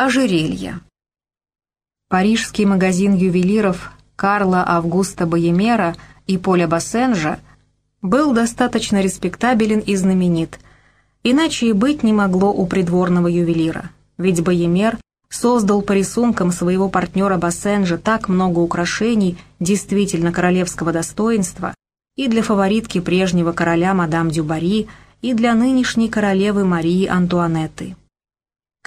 Ожерелье. Парижский магазин ювелиров Карла Августа Боемера и Поля Бассенжа был достаточно респектабелен и знаменит, иначе и быть не могло у придворного ювелира, ведь Боемер создал по рисункам своего партнера Бассенжа так много украшений действительно королевского достоинства и для фаворитки прежнего короля мадам Дюбари, и для нынешней королевы Марии Антуанетты.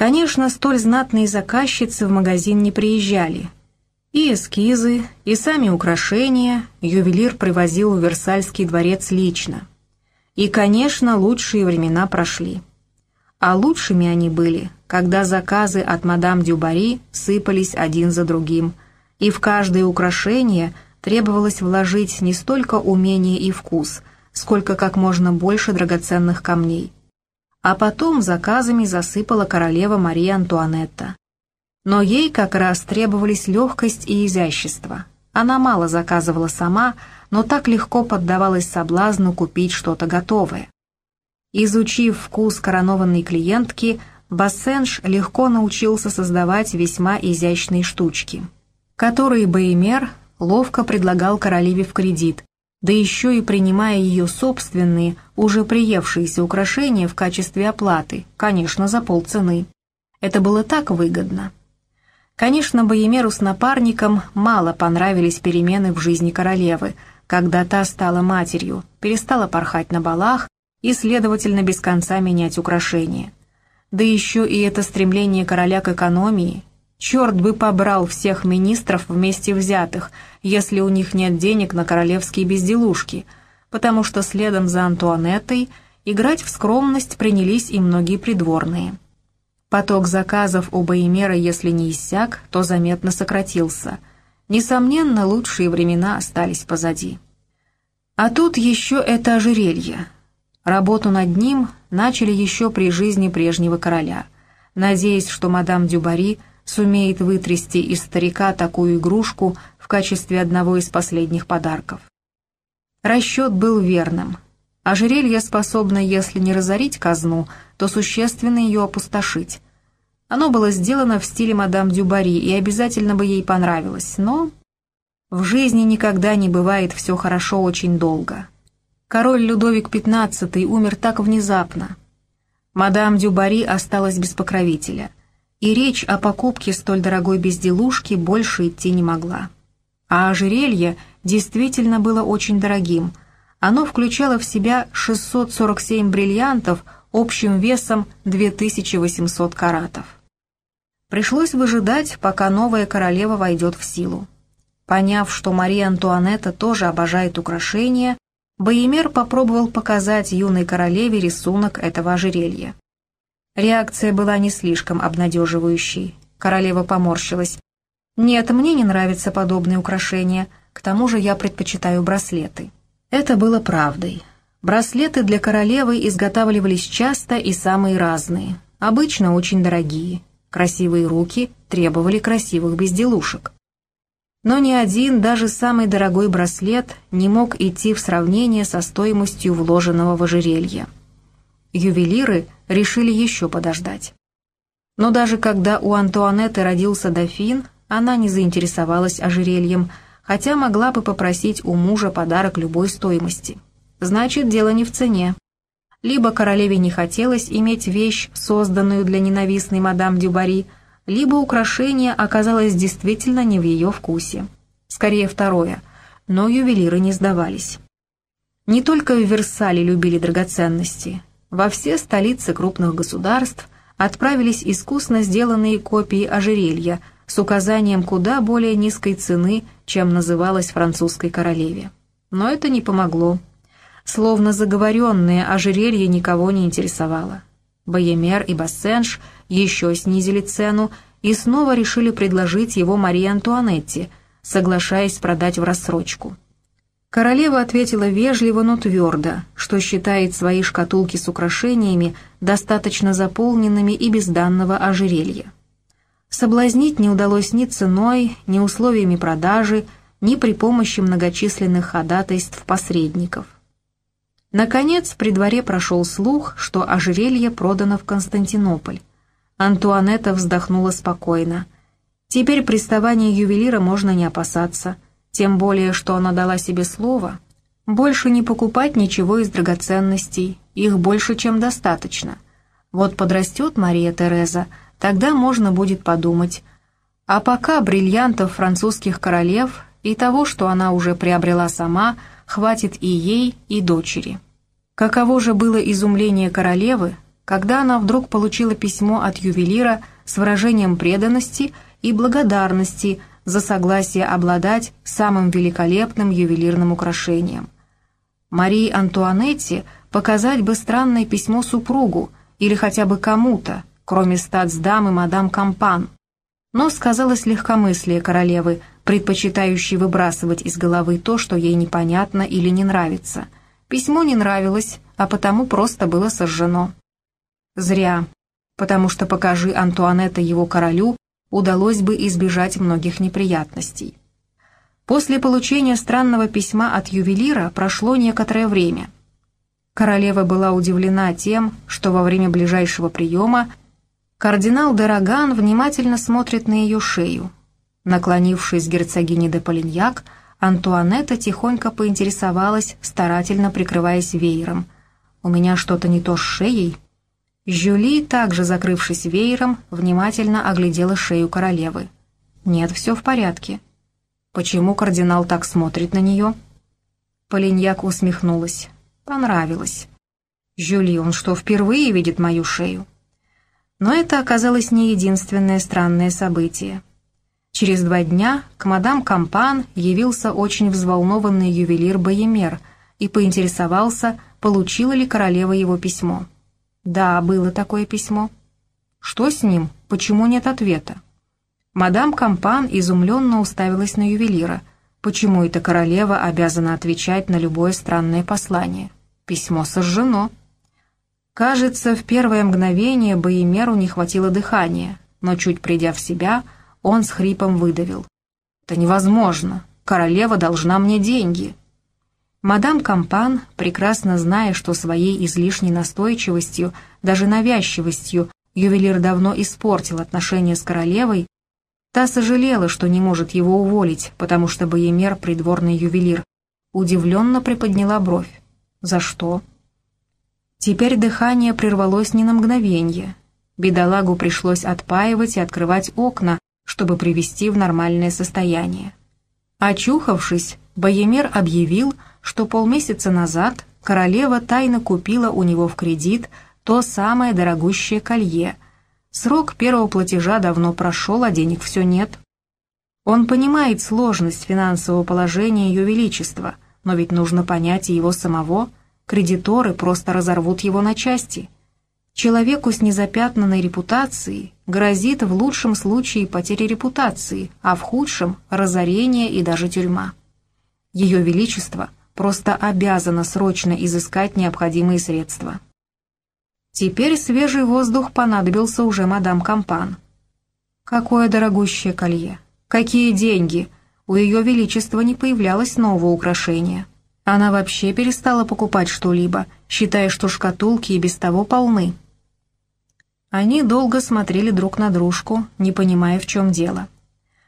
Конечно, столь знатные заказчицы в магазин не приезжали. И эскизы, и сами украшения ювелир привозил в Версальский дворец лично. И, конечно, лучшие времена прошли. А лучшими они были, когда заказы от мадам Дюбари сыпались один за другим, и в каждое украшение требовалось вложить не столько умение и вкус, сколько как можно больше драгоценных камней – а потом заказами засыпала королева Мария Антуанетта. Но ей как раз требовались легкость и изящество. Она мало заказывала сама, но так легко поддавалась соблазну купить что-то готовое. Изучив вкус коронованной клиентки, Бассенж легко научился создавать весьма изящные штучки, которые Беймер ловко предлагал королеве в кредит, да еще и принимая ее собственные, уже приевшиеся украшения в качестве оплаты, конечно, за полцены. Это было так выгодно. Конечно, Боемеру с напарником мало понравились перемены в жизни королевы, когда та стала матерью, перестала порхать на балах и, следовательно, без конца менять украшения. Да еще и это стремление короля к экономии, Черт бы побрал всех министров вместе взятых, если у них нет денег на королевские безделушки, потому что следом за Антуанеттой играть в скромность принялись и многие придворные. Поток заказов у Боемера, если не иссяк, то заметно сократился. Несомненно, лучшие времена остались позади. А тут еще это ожерелье. Работу над ним начали еще при жизни прежнего короля, надеясь, что мадам Дюбари – сумеет вытрясти из старика такую игрушку в качестве одного из последних подарков. Расчет был верным. Ожерелье способно, если не разорить казну, то существенно ее опустошить. Оно было сделано в стиле мадам Дюбари и обязательно бы ей понравилось, но... В жизни никогда не бывает все хорошо очень долго. Король Людовик XV умер так внезапно. Мадам Дюбари осталась без покровителя — и речь о покупке столь дорогой безделушки больше идти не могла. А ожерелье действительно было очень дорогим. Оно включало в себя 647 бриллиантов общим весом 2800 каратов. Пришлось выжидать, пока новая королева войдет в силу. Поняв, что Мария Антуанетта тоже обожает украшения, Боемер попробовал показать юной королеве рисунок этого ожерелья. Реакция была не слишком обнадеживающей. Королева поморщилась. «Нет, мне не нравятся подобные украшения. К тому же я предпочитаю браслеты». Это было правдой. Браслеты для королевы изготавливались часто и самые разные, обычно очень дорогие. Красивые руки требовали красивых безделушек. Но ни один, даже самый дорогой браслет не мог идти в сравнение со стоимостью вложенного в ожерелье. Ювелиры – решили еще подождать. Но даже когда у Антуанетты родился дофин, она не заинтересовалась ожерельем, хотя могла бы попросить у мужа подарок любой стоимости. Значит, дело не в цене. Либо королеве не хотелось иметь вещь, созданную для ненавистной мадам Дюбари, либо украшение оказалось действительно не в ее вкусе. Скорее второе, но ювелиры не сдавались. Не только в Версале любили драгоценности, во все столицы крупных государств отправились искусно сделанные копии ожерелья с указанием куда более низкой цены, чем называлось французской королеве. Но это не помогло. Словно заговоренное ожерелье никого не интересовало. Боемер и Бассенж еще снизили цену и снова решили предложить его Марии Антуанетте, соглашаясь продать в рассрочку. Королева ответила вежливо, но твердо, что считает свои шкатулки с украшениями достаточно заполненными и без данного ожерелья. Соблазнить не удалось ни ценой, ни условиями продажи, ни при помощи многочисленных ходатайств посредников. Наконец, при дворе прошел слух, что ожерелье продано в Константинополь. Антуанетта вздохнула спокойно. Теперь приставания ювелира можно не опасаться, тем более, что она дала себе слово. Больше не покупать ничего из драгоценностей, их больше, чем достаточно. Вот подрастет Мария Тереза, тогда можно будет подумать. А пока бриллиантов французских королев и того, что она уже приобрела сама, хватит и ей, и дочери. Каково же было изумление королевы, когда она вдруг получила письмо от ювелира с выражением преданности и благодарности за согласие обладать самым великолепным ювелирным украшением. Марии Антуанетте показать бы странное письмо супругу или хотя бы кому-то, кроме статсдамы мадам Кампан. Но сказалось легкомыслие королевы, предпочитающей выбрасывать из головы то, что ей непонятно или не нравится. Письмо не нравилось, а потому просто было сожжено. Зря, потому что покажи Антуанетта его королю, удалось бы избежать многих неприятностей. После получения странного письма от ювелира прошло некоторое время. Королева была удивлена тем, что во время ближайшего приема кардинал Дороган внимательно смотрит на ее шею. Наклонившись к герцогине де Полиньяк, Антуанетта тихонько поинтересовалась, старательно прикрываясь веером. «У меня что-то не то с шеей?» Жюли, также закрывшись веером, внимательно оглядела шею королевы. «Нет, все в порядке». «Почему кардинал так смотрит на нее?» Полиньяк усмехнулась. «Понравилось». «Жюли, он что, впервые видит мою шею?» Но это оказалось не единственное странное событие. Через два дня к мадам Кампан явился очень взволнованный ювелир Боемер и поинтересовался, получила ли королева его письмо. Да, было такое письмо. Что с ним? Почему нет ответа? Мадам Кампан изумленно уставилась на ювелира. Почему эта королева обязана отвечать на любое странное послание? Письмо сожжено. Кажется, в первое мгновение Боемеру не хватило дыхания, но чуть придя в себя, он с хрипом выдавил. «Это невозможно. Королева должна мне деньги». Мадам Кампан, прекрасно зная, что своей излишней настойчивостью, даже навязчивостью, ювелир давно испортил отношения с королевой, та сожалела, что не может его уволить, потому что Боемер — придворный ювелир, удивленно приподняла бровь. «За что?» Теперь дыхание прервалось не на мгновенье. Бедолагу пришлось отпаивать и открывать окна, чтобы привести в нормальное состояние. Очухавшись, Боемер объявил, что полмесяца назад королева тайно купила у него в кредит то самое дорогущее колье. Срок первого платежа давно прошел, а денег все нет. Он понимает сложность финансового положения Ее Величества, но ведь нужно понять и его самого. Кредиторы просто разорвут его на части. Человеку с незапятнанной репутацией грозит в лучшем случае потеря репутации, а в худшем – разорение и даже тюрьма. Ее Величество – просто обязана срочно изыскать необходимые средства. Теперь свежий воздух понадобился уже мадам Кампан. Какое дорогущее колье! Какие деньги! У ее величества не появлялось нового украшения. Она вообще перестала покупать что-либо, считая, что шкатулки и без того полны. Они долго смотрели друг на дружку, не понимая, в чем дело.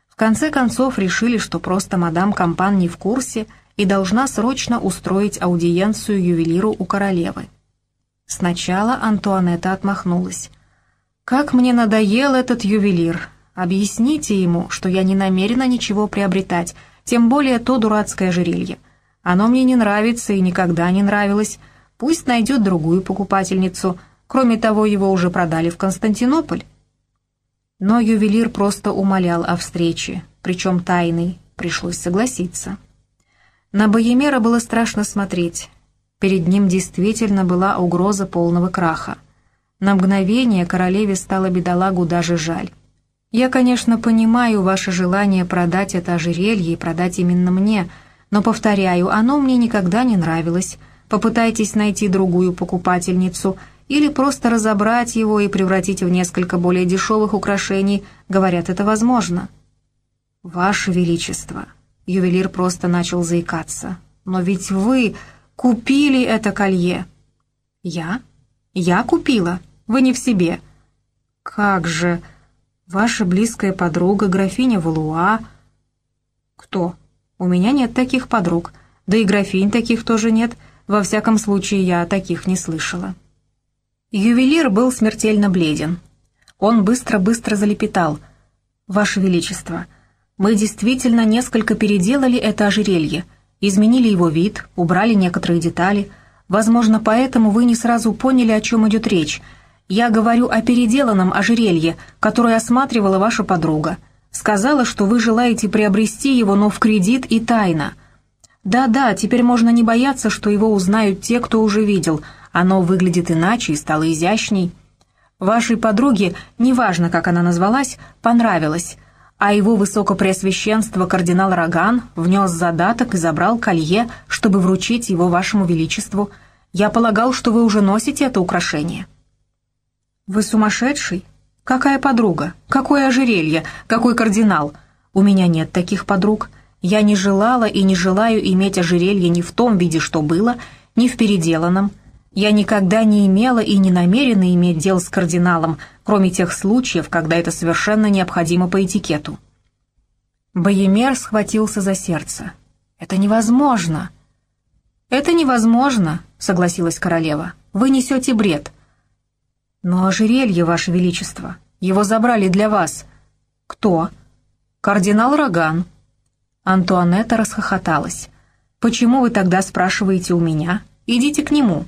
В конце концов решили, что просто мадам Кампан не в курсе – и должна срочно устроить аудиенцию ювелиру у королевы. Сначала Антуанетта отмахнулась. «Как мне надоел этот ювелир! Объясните ему, что я не намерена ничего приобретать, тем более то дурацкое ожерелье. Оно мне не нравится и никогда не нравилось. Пусть найдет другую покупательницу. Кроме того, его уже продали в Константинополь». Но ювелир просто умолял о встрече, причем тайной, пришлось согласиться. На Боемера было страшно смотреть. Перед ним действительно была угроза полного краха. На мгновение королеве стало бедолагу даже жаль. «Я, конечно, понимаю ваше желание продать это ожерелье и продать именно мне, но, повторяю, оно мне никогда не нравилось. Попытайтесь найти другую покупательницу или просто разобрать его и превратить в несколько более дешевых украшений. Говорят, это возможно». «Ваше Величество», Ювелир просто начал заикаться. «Но ведь вы купили это колье!» «Я? Я купила? Вы не в себе!» «Как же? Ваша близкая подруга, графиня Валуа...» «Кто? У меня нет таких подруг, да и графинь таких тоже нет, во всяком случае я таких не слышала». Ювелир был смертельно бледен. Он быстро-быстро залепетал. «Ваше Величество, мы действительно несколько переделали это ожерелье, изменили его вид, убрали некоторые детали. Возможно, поэтому вы не сразу поняли, о чем идет речь. Я говорю о переделанном ожерелье, которое осматривала ваша подруга. Сказала, что вы желаете приобрести его, но в кредит и тайно. Да-да, теперь можно не бояться, что его узнают те, кто уже видел – оно выглядит иначе и стало изящней. Вашей подруге, неважно, как она назвалась, понравилось, а его высокопреосвященство кардинал Роган внес задаток и забрал колье, чтобы вручить его вашему величеству. Я полагал, что вы уже носите это украшение». «Вы сумасшедший? Какая подруга? Какое ожерелье? Какой кардинал? У меня нет таких подруг. Я не желала и не желаю иметь ожерелье ни в том виде, что было, ни в переделанном». Я никогда не имела и не намерена иметь дел с кардиналом, кроме тех случаев, когда это совершенно необходимо по этикету. Боемер схватился за сердце. «Это невозможно!» «Это невозможно», — согласилась королева. «Вы несете бред». «Но ожерелье, Ваше Величество, его забрали для вас». «Кто?» «Кардинал Роган». Антуанетта расхохоталась. «Почему вы тогда спрашиваете у меня? Идите к нему».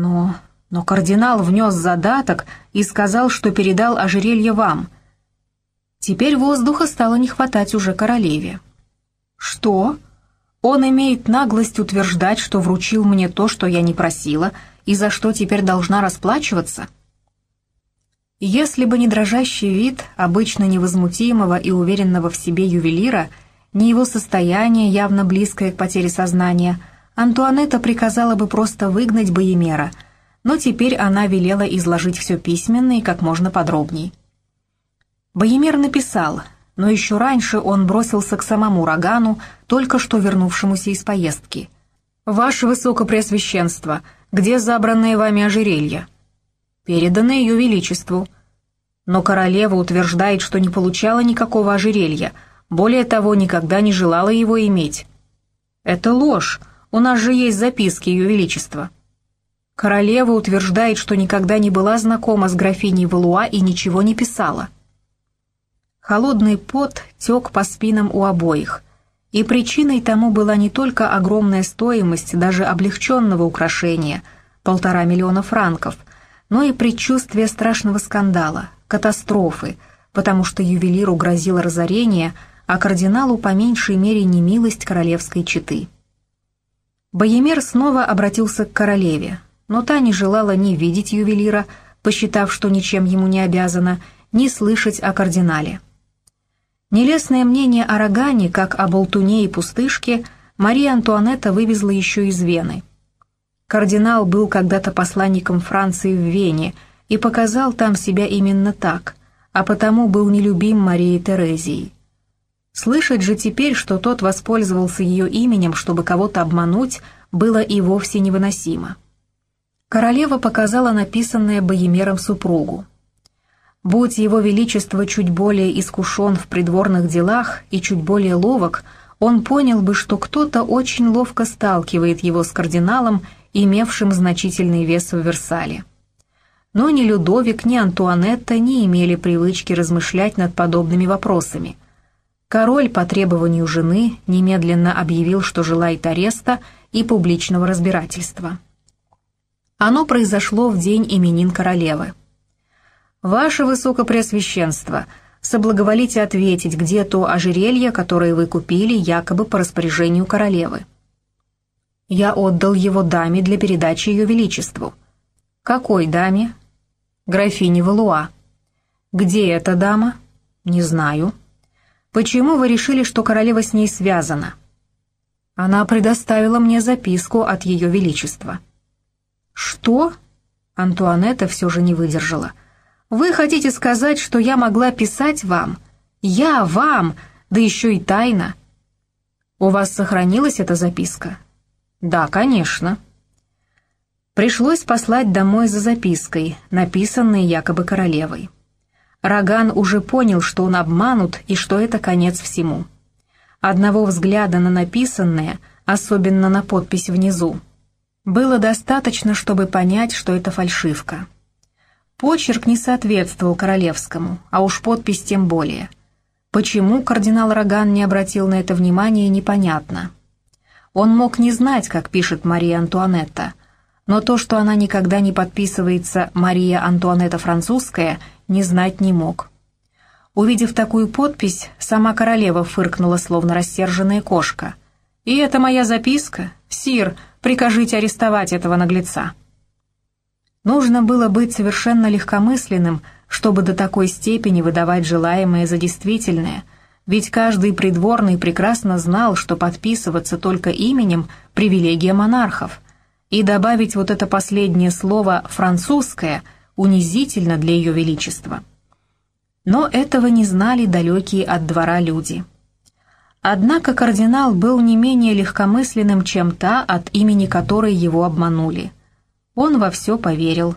Но... но кардинал внес задаток и сказал, что передал ожерелье вам. Теперь воздуха стало не хватать уже королеве. Что? Он имеет наглость утверждать, что вручил мне то, что я не просила, и за что теперь должна расплачиваться? Если бы не дрожащий вид обычно невозмутимого и уверенного в себе ювелира, не его состояние, явно близкое к потере сознания – Антуанетта приказала бы просто выгнать Боемера, но теперь она велела изложить все письменно и как можно подробней. Боемер написал, но еще раньше он бросился к самому Рогану, только что вернувшемуся из поездки. «Ваше Высокопреосвященство, где забранное вами ожерелье?» «Передано ее величеству». Но королева утверждает, что не получала никакого ожерелья, более того, никогда не желала его иметь. «Это ложь», у нас же есть записки Ее Величества». Королева утверждает, что никогда не была знакома с графиней Валуа и ничего не писала. Холодный пот тек по спинам у обоих, и причиной тому была не только огромная стоимость даже облегченного украшения – полтора миллиона франков, но и предчувствие страшного скандала, катастрофы, потому что ювелиру грозило разорение, а кардиналу по меньшей мере немилость королевской четы. Боемер снова обратился к королеве, но та не желала ни видеть ювелира, посчитав, что ничем ему не обязана, ни слышать о кардинале. Нелестное мнение о Рогане, как о болтуне и пустышке, Мария Антуанетта вывезла еще из Вены. Кардинал был когда-то посланником Франции в Вене и показал там себя именно так, а потому был нелюбим Марией Терезией. Слышать же теперь, что тот воспользовался ее именем, чтобы кого-то обмануть, было и вовсе невыносимо. Королева показала написанное Боемером супругу. Будь его величество чуть более искушен в придворных делах и чуть более ловок, он понял бы, что кто-то очень ловко сталкивает его с кардиналом, имевшим значительный вес в Версале. Но ни Людовик, ни Антуанетта не имели привычки размышлять над подобными вопросами – Король по требованию жены немедленно объявил, что желает ареста и публичного разбирательства. Оно произошло в день именин королевы. «Ваше Высокопреосвященство, соблаговолите ответить, где то ожерелье, которое вы купили якобы по распоряжению королевы». «Я отдал его даме для передачи ее величеству». «Какой даме?» «Графине Валуа». «Где эта дама?» «Не знаю». Почему вы решили, что королева с ней связана?» Она предоставила мне записку от ее величества. «Что?» Антуанетта все же не выдержала. «Вы хотите сказать, что я могла писать вам? Я вам, да еще и тайно?» «У вас сохранилась эта записка?» «Да, конечно». Пришлось послать домой за запиской, написанной якобы королевой. Роган уже понял, что он обманут и что это конец всему. Одного взгляда на написанное, особенно на подпись внизу, было достаточно, чтобы понять, что это фальшивка. Почерк не соответствовал королевскому, а уж подпись тем более. Почему кардинал Роган не обратил на это внимания, непонятно. Он мог не знать, как пишет Мария Антуанетта, но то, что она никогда не подписывается «Мария Антуанетта Французская», не знать не мог. Увидев такую подпись, сама королева фыркнула, словно рассерженная кошка. «И это моя записка? Сир, прикажите арестовать этого наглеца». Нужно было быть совершенно легкомысленным, чтобы до такой степени выдавать желаемое за действительное, ведь каждый придворный прекрасно знал, что подписываться только именем – привилегия монархов – и добавить вот это последнее слово «французское» унизительно для ее величества. Но этого не знали далекие от двора люди. Однако кардинал был не менее легкомысленным, чем та, от имени которой его обманули. Он во все поверил.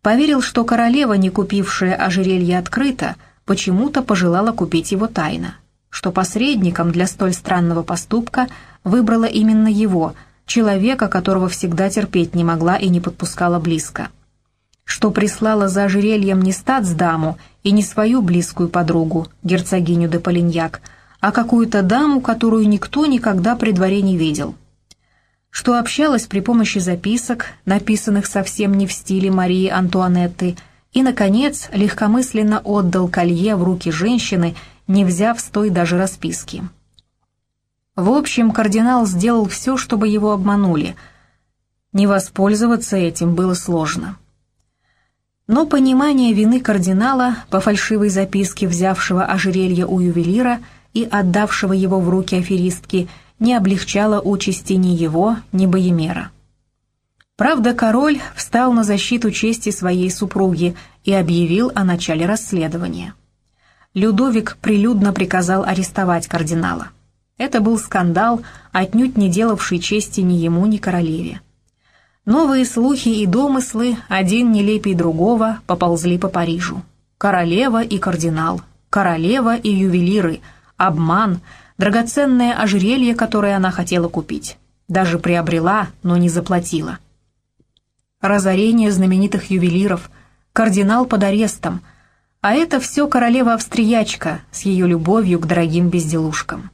Поверил, что королева, не купившая ожерелье открыто, почему-то пожелала купить его тайно, что посредником для столь странного поступка выбрала именно его – человека, которого всегда терпеть не могла и не подпускала близко. Что прислала за ожерельем не статсдаму и не свою близкую подругу, герцогиню де Полиньяк, а какую-то даму, которую никто никогда при дворе не видел. Что общалась при помощи записок, написанных совсем не в стиле Марии Антуанетты, и, наконец, легкомысленно отдал колье в руки женщины, не взяв с той даже расписки. В общем, кардинал сделал все, чтобы его обманули. Не воспользоваться этим было сложно. Но понимание вины кардинала по фальшивой записке, взявшего ожерелье у ювелира и отдавшего его в руки аферистки, не облегчало участи ни его, ни Боемера. Правда, король встал на защиту чести своей супруги и объявил о начале расследования. Людовик прилюдно приказал арестовать кардинала. Это был скандал, отнюдь не делавший чести ни ему, ни королеве. Новые слухи и домыслы, один нелепей другого, поползли по Парижу. Королева и кардинал, королева и ювелиры, обман, драгоценное ожерелье, которое она хотела купить. Даже приобрела, но не заплатила. Разорение знаменитых ювелиров, кардинал под арестом, а это все королева-австриячка с ее любовью к дорогим безделушкам.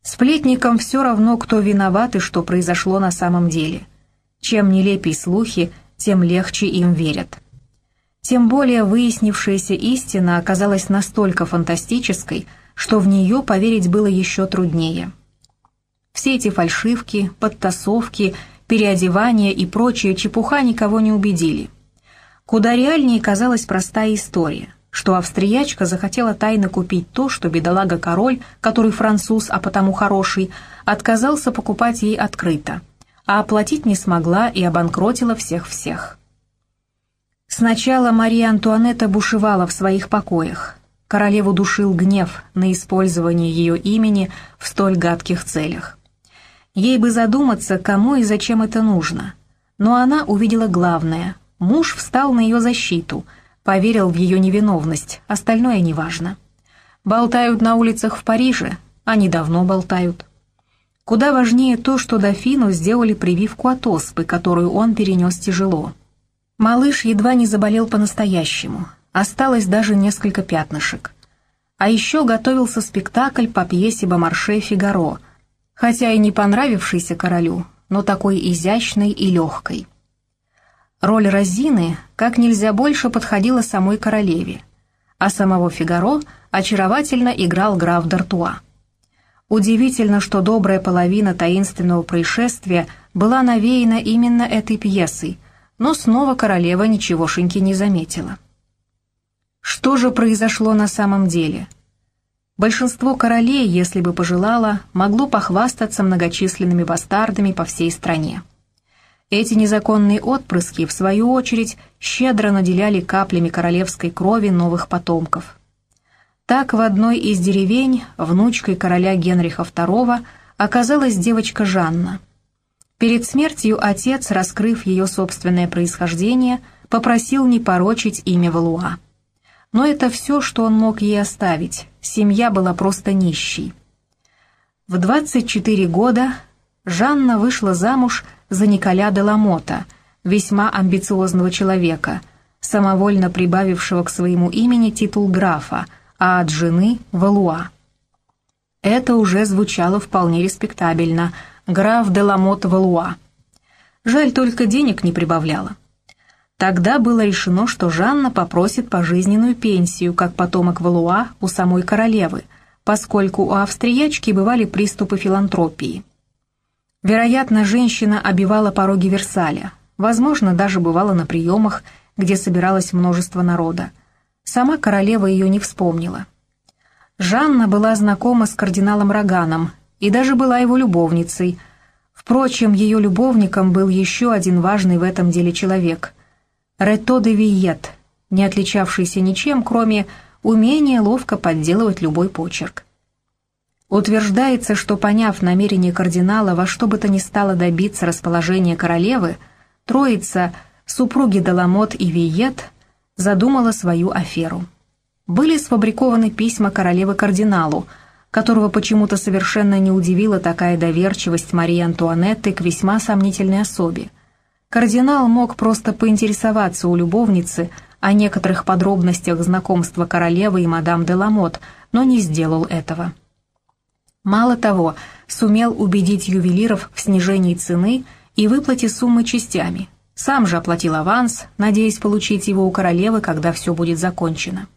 Сплетникам все равно, кто виноват и что произошло на самом деле. Чем нелепей слухи, тем легче им верят. Тем более выяснившаяся истина оказалась настолько фантастической, что в нее поверить было еще труднее. Все эти фальшивки, подтасовки, переодевания и прочая чепуха никого не убедили. Куда реальнее казалась простая история что австриячка захотела тайно купить то, что бедолага-король, который француз, а потому хороший, отказался покупать ей открыто, а оплатить не смогла и обанкротила всех-всех. Сначала Мария Антуанетта бушевала в своих покоях. Королеву душил гнев на использование ее имени в столь гадких целях. Ей бы задуматься, кому и зачем это нужно. Но она увидела главное. Муж встал на ее защиту – поверил в ее невиновность, остальное неважно. Болтают на улицах в Париже, они давно болтают. Куда важнее то, что дофину сделали прививку от оспы, которую он перенес тяжело. Малыш едва не заболел по-настоящему, осталось даже несколько пятнышек. А еще готовился спектакль по пьесе Бомарше «Фигаро», хотя и не понравившийся королю, но такой изящной и легкой. Роль Розины как нельзя больше подходила самой королеве, а самого Фигаро очаровательно играл граф Д'Артуа. Удивительно, что добрая половина таинственного происшествия была навеяна именно этой пьесой, но снова королева ничегошеньки не заметила. Что же произошло на самом деле? Большинство королей, если бы пожелало, могло похвастаться многочисленными бастардами по всей стране. Эти незаконные отпрыски, в свою очередь, щедро наделяли каплями королевской крови новых потомков. Так в одной из деревень внучкой короля Генриха II оказалась девочка Жанна. Перед смертью отец, раскрыв ее собственное происхождение, попросил не порочить имя Валуа. Но это все, что он мог ей оставить, семья была просто нищей. В 24 года Жанна вышла замуж за Николя де Ламота, весьма амбициозного человека, самовольно прибавившего к своему имени титул графа, а от жены — Валуа. Это уже звучало вполне респектабельно — граф де Ламот Валуа. Жаль, только денег не прибавляла. Тогда было решено, что Жанна попросит пожизненную пенсию, как потомок Валуа у самой королевы, поскольку у австриячки бывали приступы филантропии. Вероятно, женщина обивала пороги Версаля, возможно, даже бывала на приемах, где собиралось множество народа. Сама королева ее не вспомнила. Жанна была знакома с кардиналом Роганом и даже была его любовницей. Впрочем, ее любовником был еще один важный в этом деле человек — Рето де Виет, не отличавшийся ничем, кроме умения ловко подделывать любой почерк. Утверждается, что, поняв намерение кардинала во что бы то ни стало добиться расположения королевы, троица, супруги Деламот и Виет, задумала свою аферу. Были сфабрикованы письма королевы кардиналу, которого почему-то совершенно не удивила такая доверчивость Марии Антуанетты к весьма сомнительной особе. Кардинал мог просто поинтересоваться у любовницы о некоторых подробностях знакомства королевы и мадам де Ламот, но не сделал этого. Мало того, сумел убедить ювелиров в снижении цены и выплате суммы частями. Сам же оплатил аванс, надеясь получить его у королевы, когда все будет закончено.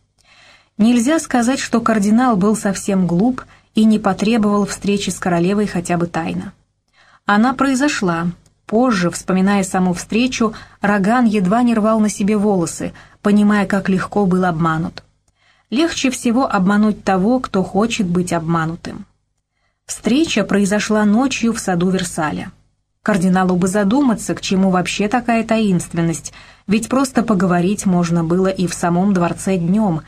Нельзя сказать, что кардинал был совсем глуп и не потребовал встречи с королевой хотя бы тайно. Она произошла. Позже, вспоминая саму встречу, Роган едва не рвал на себе волосы, понимая, как легко был обманут. Легче всего обмануть того, кто хочет быть обманутым. Встреча произошла ночью в саду Версаля. Кардиналу бы задуматься, к чему вообще такая таинственность, ведь просто поговорить можно было и в самом дворце днем.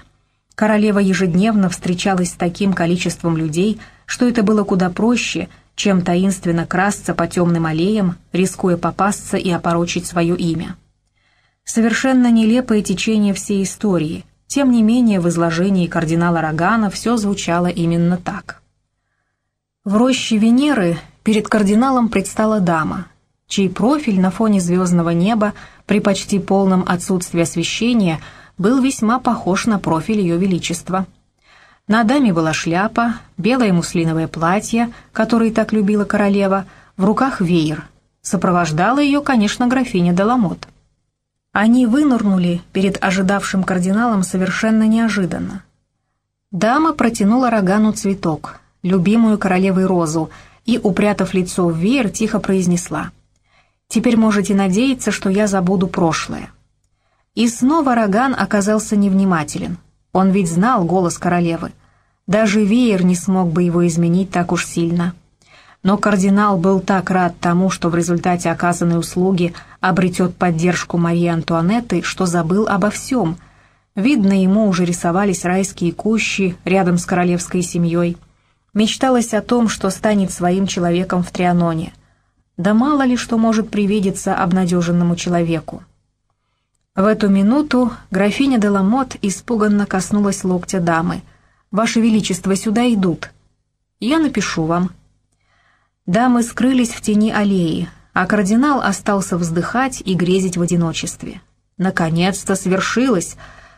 Королева ежедневно встречалась с таким количеством людей, что это было куда проще, чем таинственно красться по темным аллеям, рискуя попасться и опорочить свое имя. Совершенно нелепое течение всей истории, тем не менее в изложении кардинала Рогана все звучало именно так. В роще Венеры перед кардиналом предстала дама, чей профиль на фоне звездного неба при почти полном отсутствии освещения был весьма похож на профиль ее величества. На даме была шляпа, белое муслиновое платье, которое так любила королева, в руках веер. Сопровождала ее, конечно, графиня Деламот. Они вынырнули перед ожидавшим кардиналом совершенно неожиданно. Дама протянула Рогану цветок — любимую королевой розу, и, упрятав лицо в веер, тихо произнесла «Теперь можете надеяться, что я забуду прошлое». И снова Роган оказался невнимателен. Он ведь знал голос королевы. Даже веер не смог бы его изменить так уж сильно. Но кардинал был так рад тому, что в результате оказанной услуги обретет поддержку Марии Антуанетты, что забыл обо всем. Видно, ему уже рисовались райские кущи рядом с королевской семьей – Мечталось о том, что станет своим человеком в Трианоне. Да мало ли что может привидеться обнадеженному человеку. В эту минуту графиня де Ламот испуганно коснулась локтя дамы. «Ваше Величество, сюда идут». «Я напишу вам». Дамы скрылись в тени аллеи, а кардинал остался вздыхать и грезить в одиночестве. Наконец-то свершилось,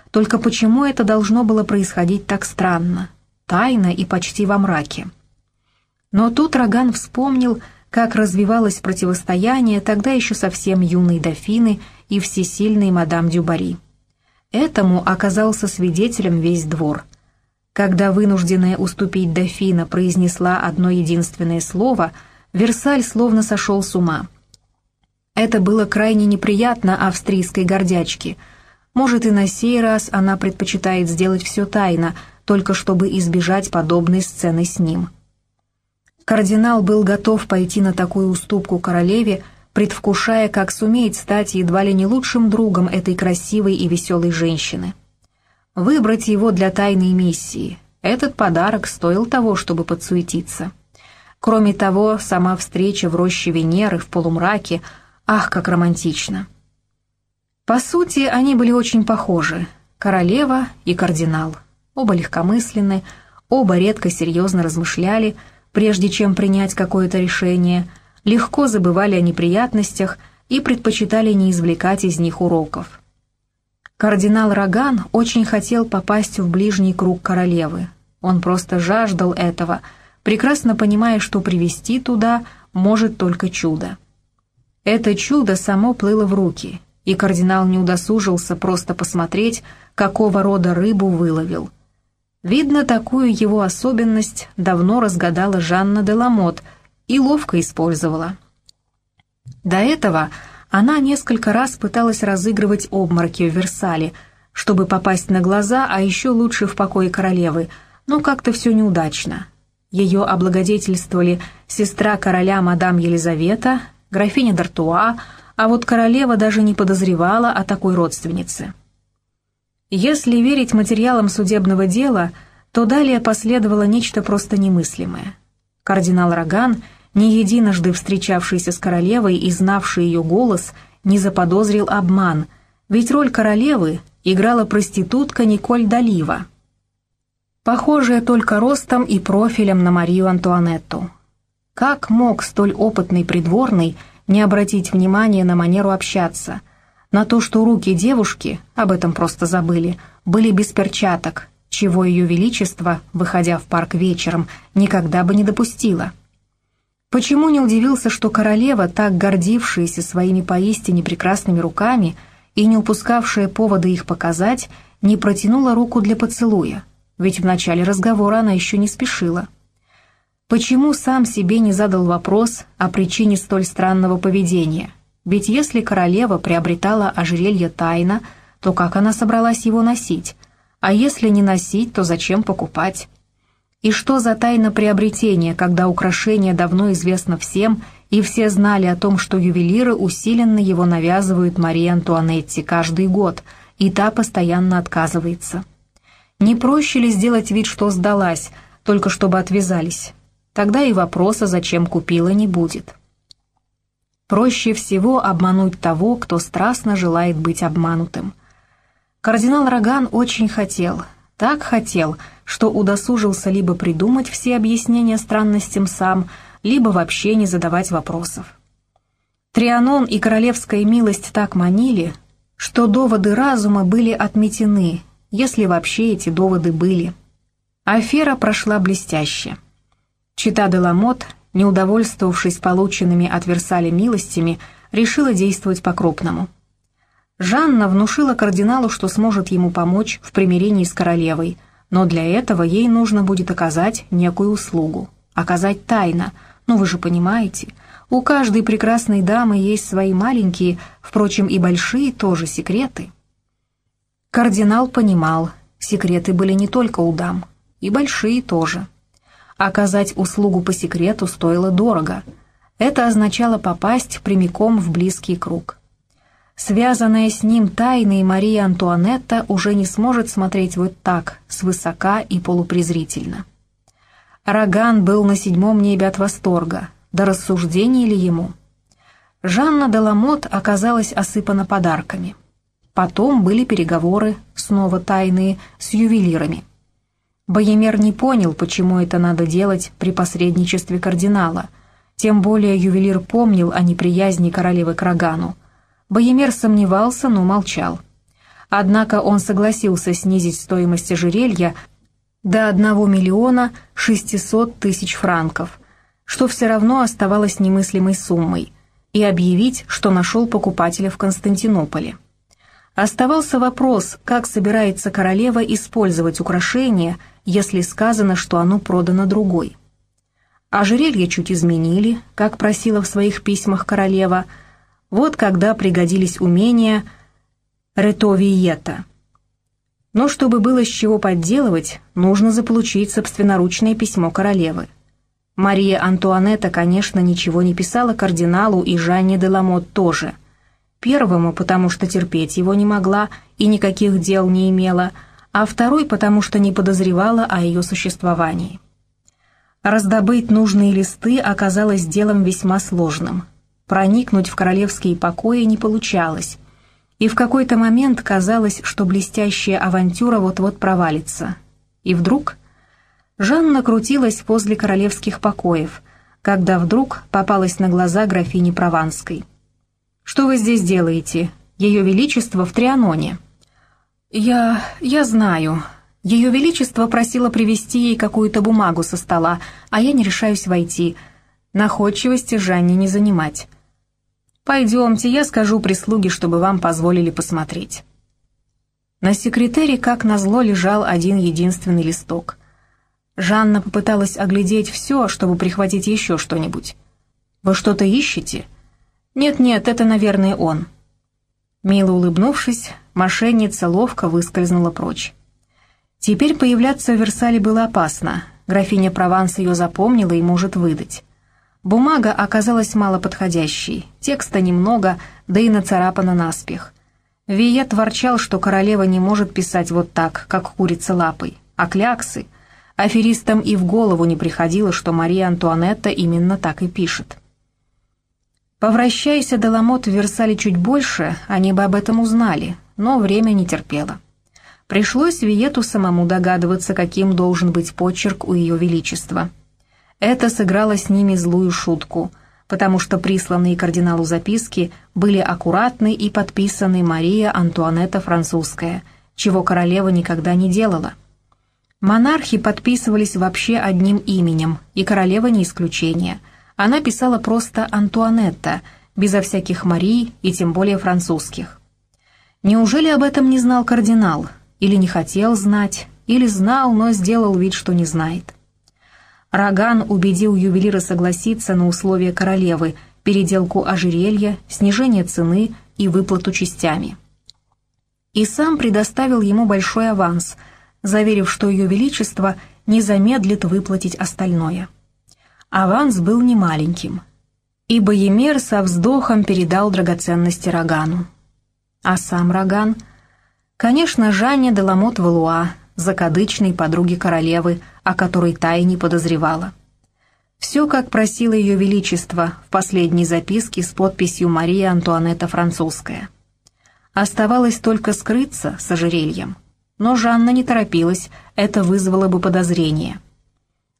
только почему это должно было происходить так странно? Тайно и почти во мраке. Но тут Роган вспомнил, как развивалось противостояние тогда еще совсем юной дофины и всесильной мадам Дюбари. Этому оказался свидетелем весь двор. Когда вынужденная уступить дофина произнесла одно единственное слово, Версаль словно сошел с ума. Это было крайне неприятно австрийской гордячке. Может, и на сей раз она предпочитает сделать все тайно — только чтобы избежать подобной сцены с ним. Кардинал был готов пойти на такую уступку королеве, предвкушая, как сумеет стать едва ли не лучшим другом этой красивой и веселой женщины. Выбрать его для тайной миссии. Этот подарок стоил того, чтобы подсуетиться. Кроме того, сама встреча в роще Венеры в полумраке, ах, как романтично. По сути, они были очень похожи, королева и кардинал. Оба легкомысленны, оба редко серьезно размышляли, прежде чем принять какое-то решение, легко забывали о неприятностях и предпочитали не извлекать из них уроков. Кардинал Роган очень хотел попасть в ближний круг королевы. Он просто жаждал этого, прекрасно понимая, что привести туда может только чудо. Это чудо само плыло в руки, и кардинал не удосужился просто посмотреть, какого рода рыбу выловил. Видно, такую его особенность давно разгадала Жанна де Ламот и ловко использовала. До этого она несколько раз пыталась разыгрывать обмороки в Версале, чтобы попасть на глаза, а еще лучше в покое королевы, но как-то все неудачно. Ее облагодетельствовали сестра короля мадам Елизавета, графиня Д'Артуа, а вот королева даже не подозревала о такой родственнице. Если верить материалам судебного дела, то далее последовало нечто просто немыслимое. Кардинал Роган – не единожды встречавшийся с королевой и знавший ее голос, не заподозрил обман, ведь роль королевы играла проститутка Николь Далива, похожая только ростом и профилем на Марию Антуанетту. Как мог столь опытный придворный не обратить внимания на манеру общаться, на то, что руки девушки, об этом просто забыли, были без перчаток, чего ее величество, выходя в парк вечером, никогда бы не допустило. Почему не удивился, что королева, так гордившаяся своими поистине прекрасными руками и не упускавшая повода их показать, не протянула руку для поцелуя, ведь в начале разговора она еще не спешила. Почему сам себе не задал вопрос о причине столь странного поведения? Ведь если королева приобретала ожерелье тайно, то как она собралась его носить? А если не носить, то зачем покупать? И что за тайна приобретения, когда украшение давно известно всем, и все знали о том, что ювелиры усиленно его навязывают Марии Антуанетти каждый год, и та постоянно отказывается. Не проще ли сделать вид, что сдалась, только чтобы отвязались? Тогда и вопроса, зачем купила, не будет. Проще всего обмануть того, кто страстно желает быть обманутым. Кардинал Роган очень хотел, так хотел, что удосужился либо придумать все объяснения странностям сам, либо вообще не задавать вопросов. Трианон и королевская милость так манили, что доводы разума были отметены, если вообще эти доводы были. Афера прошла блестяще. Чита де Ламот, не удовольствовавшись полученными от Версаля милостями, решила действовать по-крупному. Жанна внушила кардиналу, что сможет ему помочь в примирении с королевой – но для этого ей нужно будет оказать некую услугу. Оказать тайно. Ну вы же понимаете, у каждой прекрасной дамы есть свои маленькие, впрочем, и большие тоже секреты. Кардинал понимал, секреты были не только у дам, и большие тоже. Оказать услугу по секрету стоило дорого. Это означало попасть прямиком в близкий круг. Связанная с ним тайной Мария Антуанетта уже не сможет смотреть вот так, свысока и полупрезрительно. Роган был на седьмом небе от восторга, до рассуждений ли ему? Жанна де Ламот оказалась осыпана подарками. Потом были переговоры, снова тайные, с ювелирами. Боемер не понял, почему это надо делать при посредничестве кардинала, тем более ювелир помнил о неприязни королевы к Рогану, Боемер сомневался, но молчал. Однако он согласился снизить стоимость ожерелья до 1 миллиона 600 тысяч франков, что все равно оставалось немыслимой суммой, и объявить, что нашел покупателя в Константинополе. Оставался вопрос, как собирается королева использовать украшение, если сказано, что оно продано другой. Ожерелье чуть изменили, как просила в своих письмах королева – вот когда пригодились умения ретовиета. Но чтобы было с чего подделывать, нужно заполучить собственноручное письмо королевы. Мария Антуанетта, конечно, ничего не писала кардиналу и Жанне де Ламот тоже. Первому, потому что терпеть его не могла и никаких дел не имела, а второй, потому что не подозревала о ее существовании. Раздобыть нужные листы оказалось делом весьма сложным. Проникнуть в королевские покои не получалось, и в какой-то момент казалось, что блестящая авантюра вот-вот провалится. И вдруг Жанна крутилась возле королевских покоев, когда вдруг попалась на глаза графини Прованской. «Что вы здесь делаете? Ее Величество в Трианоне». «Я... я знаю», ее Величество просило привезти ей какую-то бумагу со стола, а я не решаюсь войти. Находчивости Жанне не занимать. «Пойдемте, я скажу прислуге, чтобы вам позволили посмотреть». На секретаре, как назло, лежал один единственный листок. Жанна попыталась оглядеть все, чтобы прихватить еще что-нибудь. «Вы что-то ищете?» «Нет-нет, это, наверное, он». Мило улыбнувшись, мошенница ловко выскользнула прочь. Теперь появляться в Версале было опасно. Графиня Прованс ее запомнила и может выдать. Бумага оказалась малоподходящей, текста немного, да и нацарапана наспех. Виет ворчал, что королева не может писать вот так, как курица лапой, а кляксы. Аферистам и в голову не приходило, что Мария Антуанетта именно так и пишет. Повращайся Деламот в Версале чуть больше, они бы об этом узнали, но время не терпело. Пришлось Виету самому догадываться, каким должен быть почерк у Ее Величества. Это сыграло с ними злую шутку, потому что присланные кардиналу записки были аккуратны и подписаны Мария Антуанетта Французская, чего королева никогда не делала. Монархи подписывались вообще одним именем, и королева не исключение. Она писала просто «Антуанетта», безо всяких Марий и тем более французских. Неужели об этом не знал кардинал – или не хотел знать, или знал, но сделал вид, что не знает. Роган убедил ювелира согласиться на условия королевы, переделку ожерелья, снижение цены и выплату частями. И сам предоставил ему большой аванс, заверив, что ее величество не замедлит выплатить остальное. Аванс был немаленьким, и Боемер со вздохом передал драгоценности Рогану. А сам Роган — Конечно, Жанне Деламот Валуа, закадычной подруги королевы, о которой та и не подозревала. Все, как просило ее величество в последней записке с подписью Мария Антуанетта Французская. Оставалось только скрыться с ожерельем. Но Жанна не торопилась, это вызвало бы подозрение.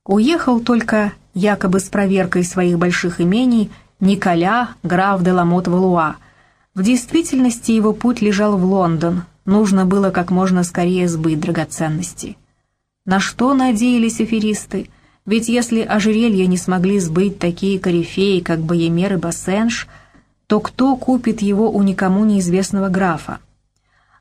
Уехал только, якобы с проверкой своих больших имений, Николя, граф Деламот Валуа. В действительности его путь лежал в Лондон, Нужно было как можно скорее сбыть драгоценности. На что надеялись аферисты? Ведь если ожерелья не смогли сбыть такие корифеи, как Боемер и Бассенш, то кто купит его у никому неизвестного графа?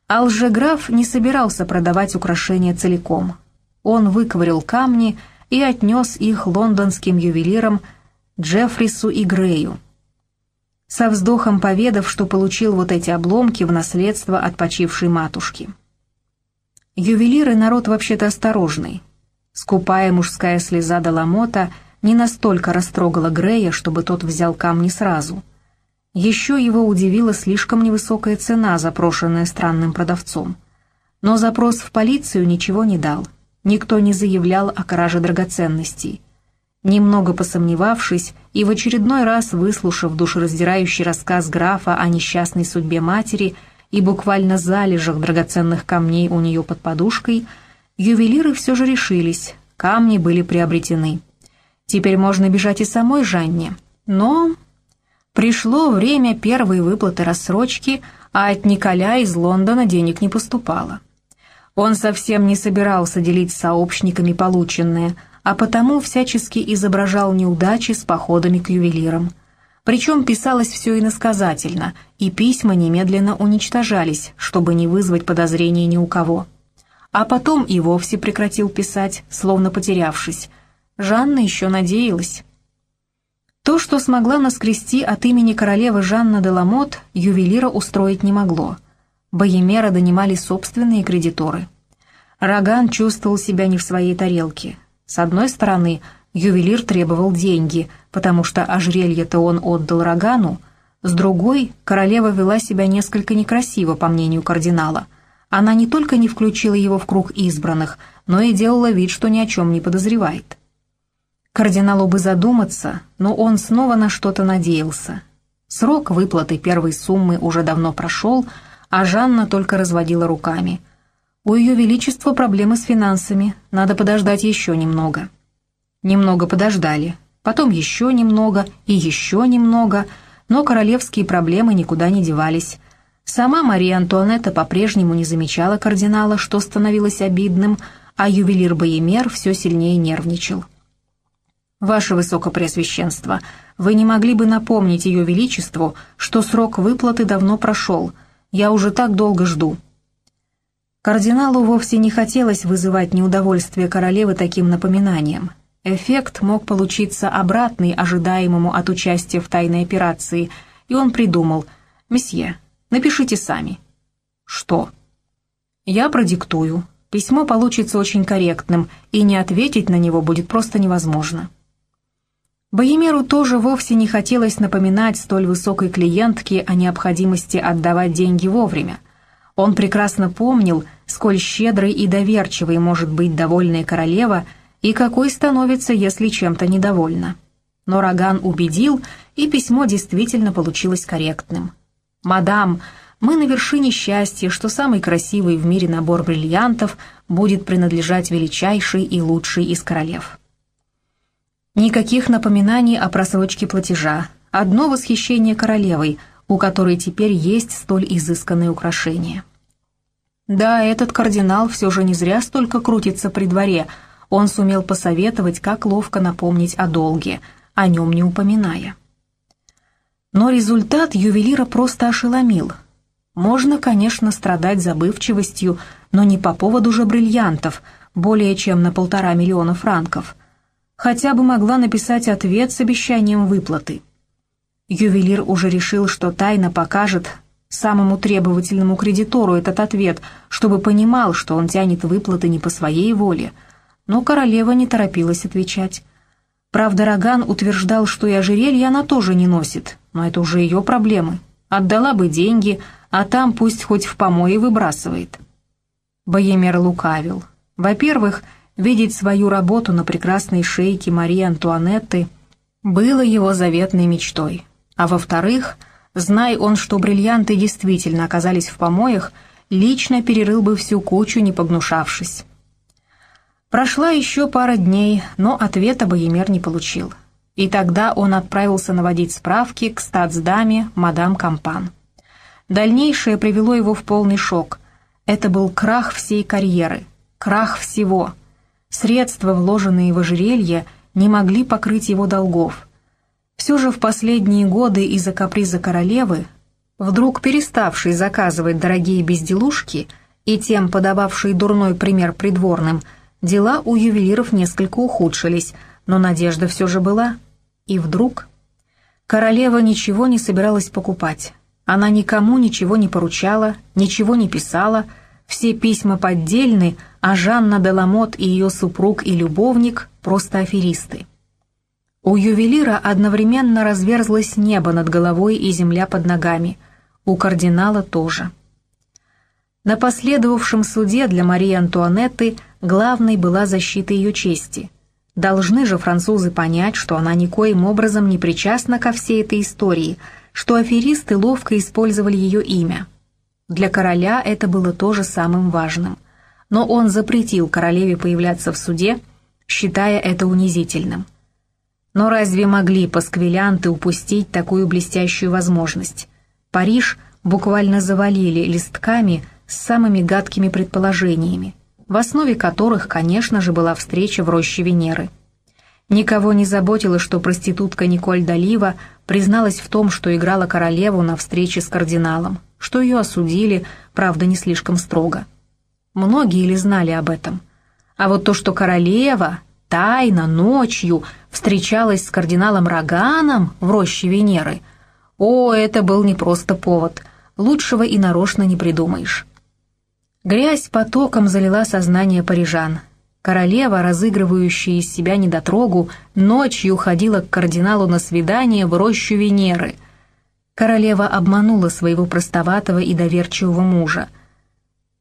А лжеграф не собирался продавать украшения целиком. Он выковырил камни и отнес их лондонским ювелирам Джеффрису и Грею со вздохом поведав, что получил вот эти обломки в наследство от почившей матушки. Ювелиры народ вообще-то осторожный. Скупая мужская слеза Даламота не настолько растрогала Грея, чтобы тот взял камни сразу. Еще его удивила слишком невысокая цена, запрошенная странным продавцом. Но запрос в полицию ничего не дал. Никто не заявлял о краже драгоценностей. Немного посомневавшись и в очередной раз выслушав душераздирающий рассказ графа о несчастной судьбе матери и буквально залежах драгоценных камней у нее под подушкой, ювелиры все же решились, камни были приобретены. Теперь можно бежать и самой Жанне, но... Пришло время первой выплаты рассрочки, а от Николя из Лондона денег не поступало. Он совсем не собирался делить с сообщниками полученное – а потому всячески изображал неудачи с походами к ювелирам. Причем писалось все иносказательно, и письма немедленно уничтожались, чтобы не вызвать подозрений ни у кого. А потом и вовсе прекратил писать, словно потерявшись. Жанна еще надеялась. То, что смогла наскрести от имени королевы Жанна де Ламот, ювелира устроить не могло. Боемера донимали собственные кредиторы. Роган чувствовал себя не в своей тарелке. С одной стороны, ювелир требовал деньги, потому что ожерелье-то он отдал Рогану, с другой, королева вела себя несколько некрасиво, по мнению кардинала. Она не только не включила его в круг избранных, но и делала вид, что ни о чем не подозревает. Кардиналу бы задуматься, но он снова на что-то надеялся. Срок выплаты первой суммы уже давно прошел, а Жанна только разводила руками. У Ее Величества проблемы с финансами, надо подождать еще немного. Немного подождали, потом еще немного и еще немного, но королевские проблемы никуда не девались. Сама Мария Антуанетта по-прежнему не замечала кардинала, что становилось обидным, а ювелир Боемер все сильнее нервничал. «Ваше Высокопреосвященство, вы не могли бы напомнить Ее Величеству, что срок выплаты давно прошел. Я уже так долго жду». Кардиналу вовсе не хотелось вызывать неудовольствие королевы таким напоминанием. Эффект мог получиться обратный ожидаемому от участия в тайной операции, и он придумал «Месье, напишите сами». «Что?» «Я продиктую. Письмо получится очень корректным, и не ответить на него будет просто невозможно». Боемеру тоже вовсе не хотелось напоминать столь высокой клиентке о необходимости отдавать деньги вовремя. Он прекрасно помнил, сколь щедрой и доверчивой может быть довольная королева и какой становится, если чем-то недовольна. Но Роган убедил, и письмо действительно получилось корректным. «Мадам, мы на вершине счастья, что самый красивый в мире набор бриллиантов будет принадлежать величайшей и лучшей из королев». Никаких напоминаний о просрочке платежа. Одно восхищение королевой, у которой теперь есть столь изысканные украшения. Да, этот кардинал все же не зря столько крутится при дворе. Он сумел посоветовать, как ловко напомнить о долге, о нем не упоминая. Но результат ювелира просто ошеломил. Можно, конечно, страдать забывчивостью, но не по поводу же бриллиантов, более чем на полтора миллиона франков – хотя бы могла написать ответ с обещанием выплаты. Ювелир уже решил, что тайно покажет самому требовательному кредитору этот ответ, чтобы понимал, что он тянет выплаты не по своей воле. Но королева не торопилась отвечать. Правда, Роган утверждал, что и ожерелье она тоже не носит, но это уже ее проблемы. Отдала бы деньги, а там пусть хоть в помое выбрасывает. Боемер лукавил. Во-первых, Видеть свою работу на прекрасной шейке Марии Антуанетты было его заветной мечтой. А во-вторых, зная он, что бриллианты действительно оказались в помоях, лично перерыл бы всю кучу, не погнушавшись. Прошла еще пара дней, но ответа Боемер не получил. И тогда он отправился наводить справки к статсдаме мадам Кампан. Дальнейшее привело его в полный шок. Это был крах всей карьеры, крах всего — Средства, вложенные в ожерелье, не могли покрыть его долгов. Все же в последние годы из-за каприза королевы, вдруг переставшей заказывать дорогие безделушки и тем подававшей дурной пример придворным, дела у ювелиров несколько ухудшились, но надежда все же была. И вдруг... Королева ничего не собиралась покупать. Она никому ничего не поручала, ничего не писала, все письма поддельны, а Жанна Деламот и ее супруг и любовник — просто аферисты. У ювелира одновременно разверзлось небо над головой и земля под ногами. У кардинала тоже. На последовавшем суде для Марии Антуанетты главной была защита ее чести. Должны же французы понять, что она никоим образом не причастна ко всей этой истории, что аферисты ловко использовали ее имя — для короля это было тоже самым важным. Но он запретил королеве появляться в суде, считая это унизительным. Но разве могли пасквилянты упустить такую блестящую возможность? Париж буквально завалили листками с самыми гадкими предположениями, в основе которых, конечно же, была встреча в роще Венеры. Никого не заботило, что проститутка Николь Далива призналась в том, что играла королеву на встрече с кардиналом что ее осудили, правда, не слишком строго. Многие ли знали об этом? А вот то, что королева тайно, ночью встречалась с кардиналом Роганом в роще Венеры, о, это был не просто повод, лучшего и нарочно не придумаешь. Грязь потоком залила сознание парижан. Королева, разыгрывающая из себя недотрогу, ночью ходила к кардиналу на свидание в рощу Венеры — королева обманула своего простоватого и доверчивого мужа.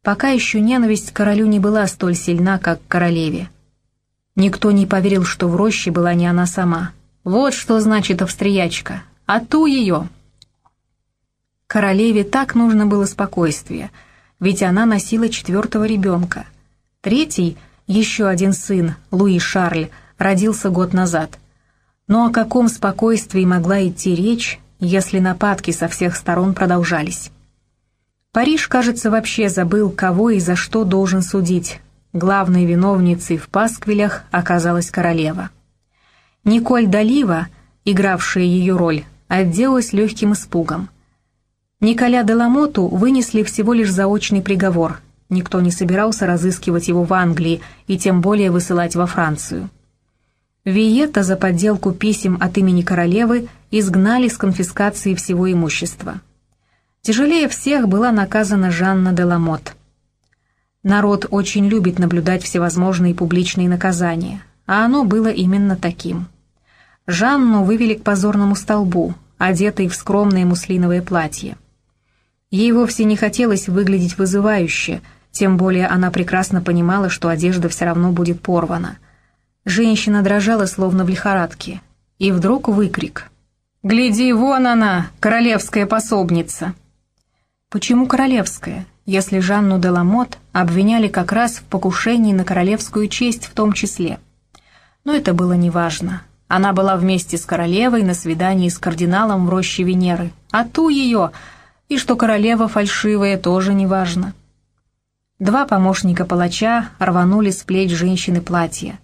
Пока еще ненависть к королю не была столь сильна, как к королеве. Никто не поверил, что в роще была не она сама. Вот что значит австриячка. А ту ее. Королеве так нужно было спокойствие, ведь она носила четвертого ребенка. Третий, еще один сын, Луи Шарль, родился год назад. Но о каком спокойствии могла идти речь, если нападки со всех сторон продолжались? Париж, кажется, вообще забыл, кого и за что должен судить. Главной виновницей в пасквилях оказалась королева. Николь Далива, игравшая ее роль, отделалась легким испугом. Николя Деламоту вынесли всего лишь заочный приговор. Никто не собирался разыскивать его в Англии и тем более высылать во Францию. Виета за подделку писем от имени королевы изгнали с конфискацией всего имущества. Тяжелее всех была наказана Жанна Деламот. Народ очень любит наблюдать всевозможные публичные наказания, а оно было именно таким. Жанну вывели к позорному столбу, одетой в скромное муслиновое платье. Ей вовсе не хотелось выглядеть вызывающе, тем более она прекрасно понимала, что одежда все равно будет порвана. Женщина дрожала, словно в лихорадке. И вдруг выкрик. «Гляди, вон она, королевская пособница!» Почему королевская, если Жанну де Ламот обвиняли как раз в покушении на королевскую честь в том числе? Но это было неважно. Она была вместе с королевой на свидании с кардиналом в роще Венеры, а ту ее и что королева фальшивая, тоже не важно. Два помощника палача рванули с плеч женщины платье.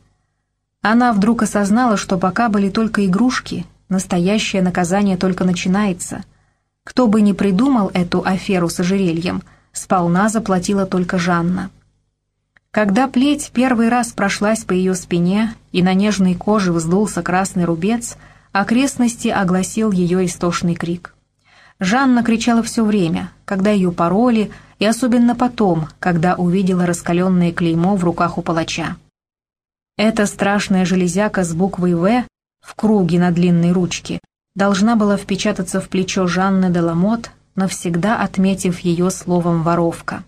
Она вдруг осознала, что пока были только игрушки, настоящее наказание только начинается. Кто бы ни придумал эту аферу с ожерельем, сполна заплатила только Жанна. Когда плеть первый раз прошлась по ее спине и на нежной коже вздулся красный рубец, окрестности огласил ее истошный крик. Жанна кричала все время, когда ее пороли, и особенно потом, когда увидела раскаленное клеймо в руках у палача. Эта страшная железяка с буквой «В» в круге на длинной ручке должна была впечататься в плечо Жанны де Ламот, навсегда отметив ее словом «воровка».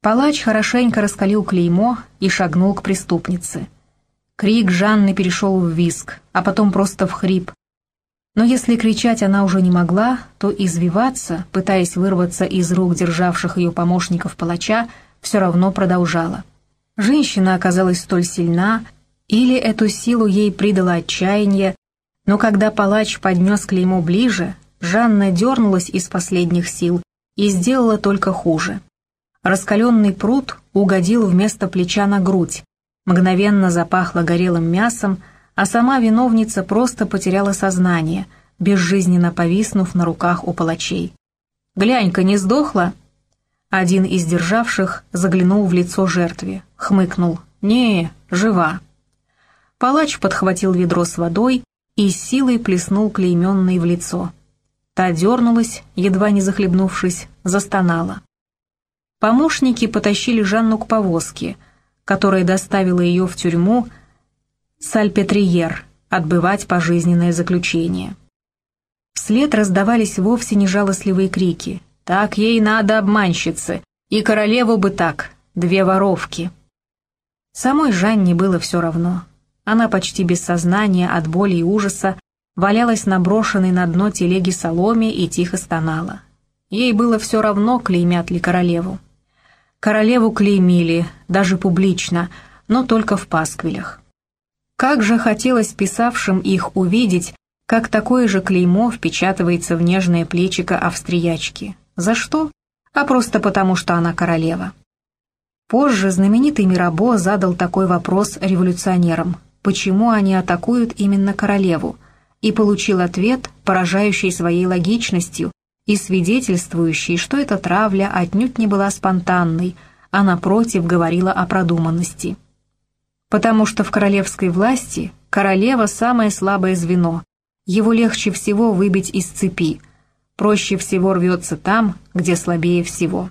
Палач хорошенько раскалил клеймо и шагнул к преступнице. Крик Жанны перешел в виск, а потом просто в хрип, но если кричать она уже не могла, то извиваться, пытаясь вырваться из рук державших ее помощников палача, все равно продолжала. Женщина оказалась столь сильна, или эту силу ей придало отчаяние, но когда палач поднес клеймо ближе, Жанна дернулась из последних сил и сделала только хуже. Раскаленный пруд угодил вместо плеча на грудь, мгновенно запахло горелым мясом, а сама виновница просто потеряла сознание, безжизненно повиснув на руках у палачей. «Глянь-ка, не сдохла?» Один из державших заглянул в лицо жертве, хмыкнул. «Не, жива». Палач подхватил ведро с водой и с силой плеснул клейменной в лицо. Та дернулась, едва не захлебнувшись, застонала. Помощники потащили Жанну к повозке, которая доставила ее в тюрьму Сальпетриер, отбывать пожизненное заключение. Вслед раздавались вовсе не жалостливые крики. «Так ей надо, обманщицы! И королеву бы так! Две воровки!» Самой Жанне было все равно. Она почти без сознания от боли и ужаса валялась на брошенной на дно телеги соломе и тихо стонала. Ей было все равно, клеймят ли королеву. Королеву клеймили, даже публично, но только в пасквилях. Как же хотелось писавшим их увидеть, как такое же клеймо впечатывается в нежное плечико австриячки. За что? А просто потому, что она королева. Позже знаменитый Мирабо задал такой вопрос революционерам, почему они атакуют именно королеву, и получил ответ, поражающий своей логичностью и свидетельствующий, что эта травля отнюдь не была спонтанной, а напротив говорила о продуманности потому что в королевской власти королева самое слабое звено, его легче всего выбить из цепи, проще всего рвется там, где слабее всего.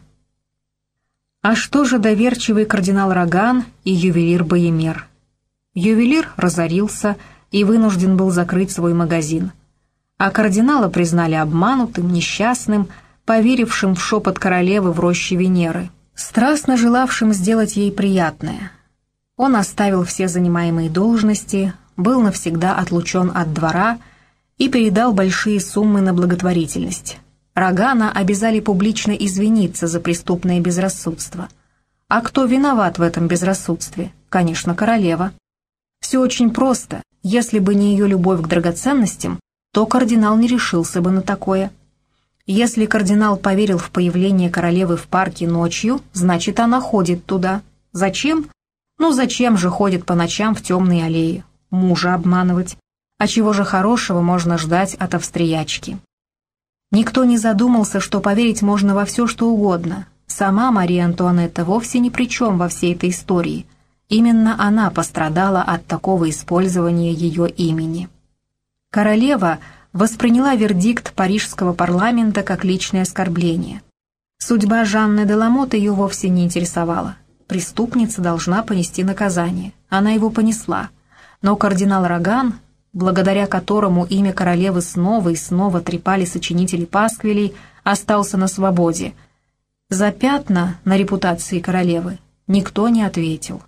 А что же доверчивый кардинал Роган и ювелир Боемер? Ювелир разорился и вынужден был закрыть свой магазин. А кардинала признали обманутым, несчастным, поверившим в шепот королевы в роще Венеры, страстно желавшим сделать ей приятное – Он оставил все занимаемые должности, был навсегда отлучен от двора и передал большие суммы на благотворительность. Рогана обязали публично извиниться за преступное безрассудство. А кто виноват в этом безрассудстве? Конечно, королева. Все очень просто. Если бы не ее любовь к драгоценностям, то кардинал не решился бы на такое. Если кардинал поверил в появление королевы в парке ночью, значит, она ходит туда. Зачем? Ну зачем же ходит по ночам в темные аллеи? Мужа обманывать. А чего же хорошего можно ждать от австриячки? Никто не задумался, что поверить можно во все, что угодно. Сама Мария Антуанетта вовсе ни при чем во всей этой истории. Именно она пострадала от такого использования ее имени. Королева восприняла вердикт парижского парламента как личное оскорбление. Судьба Жанны де Ламот ее вовсе не интересовала. Преступница должна понести наказание. Она его понесла. Но кардинал Роган, благодаря которому имя королевы снова и снова трепали сочинители пасквилей, остался на свободе. За пятна на репутации королевы никто не ответил.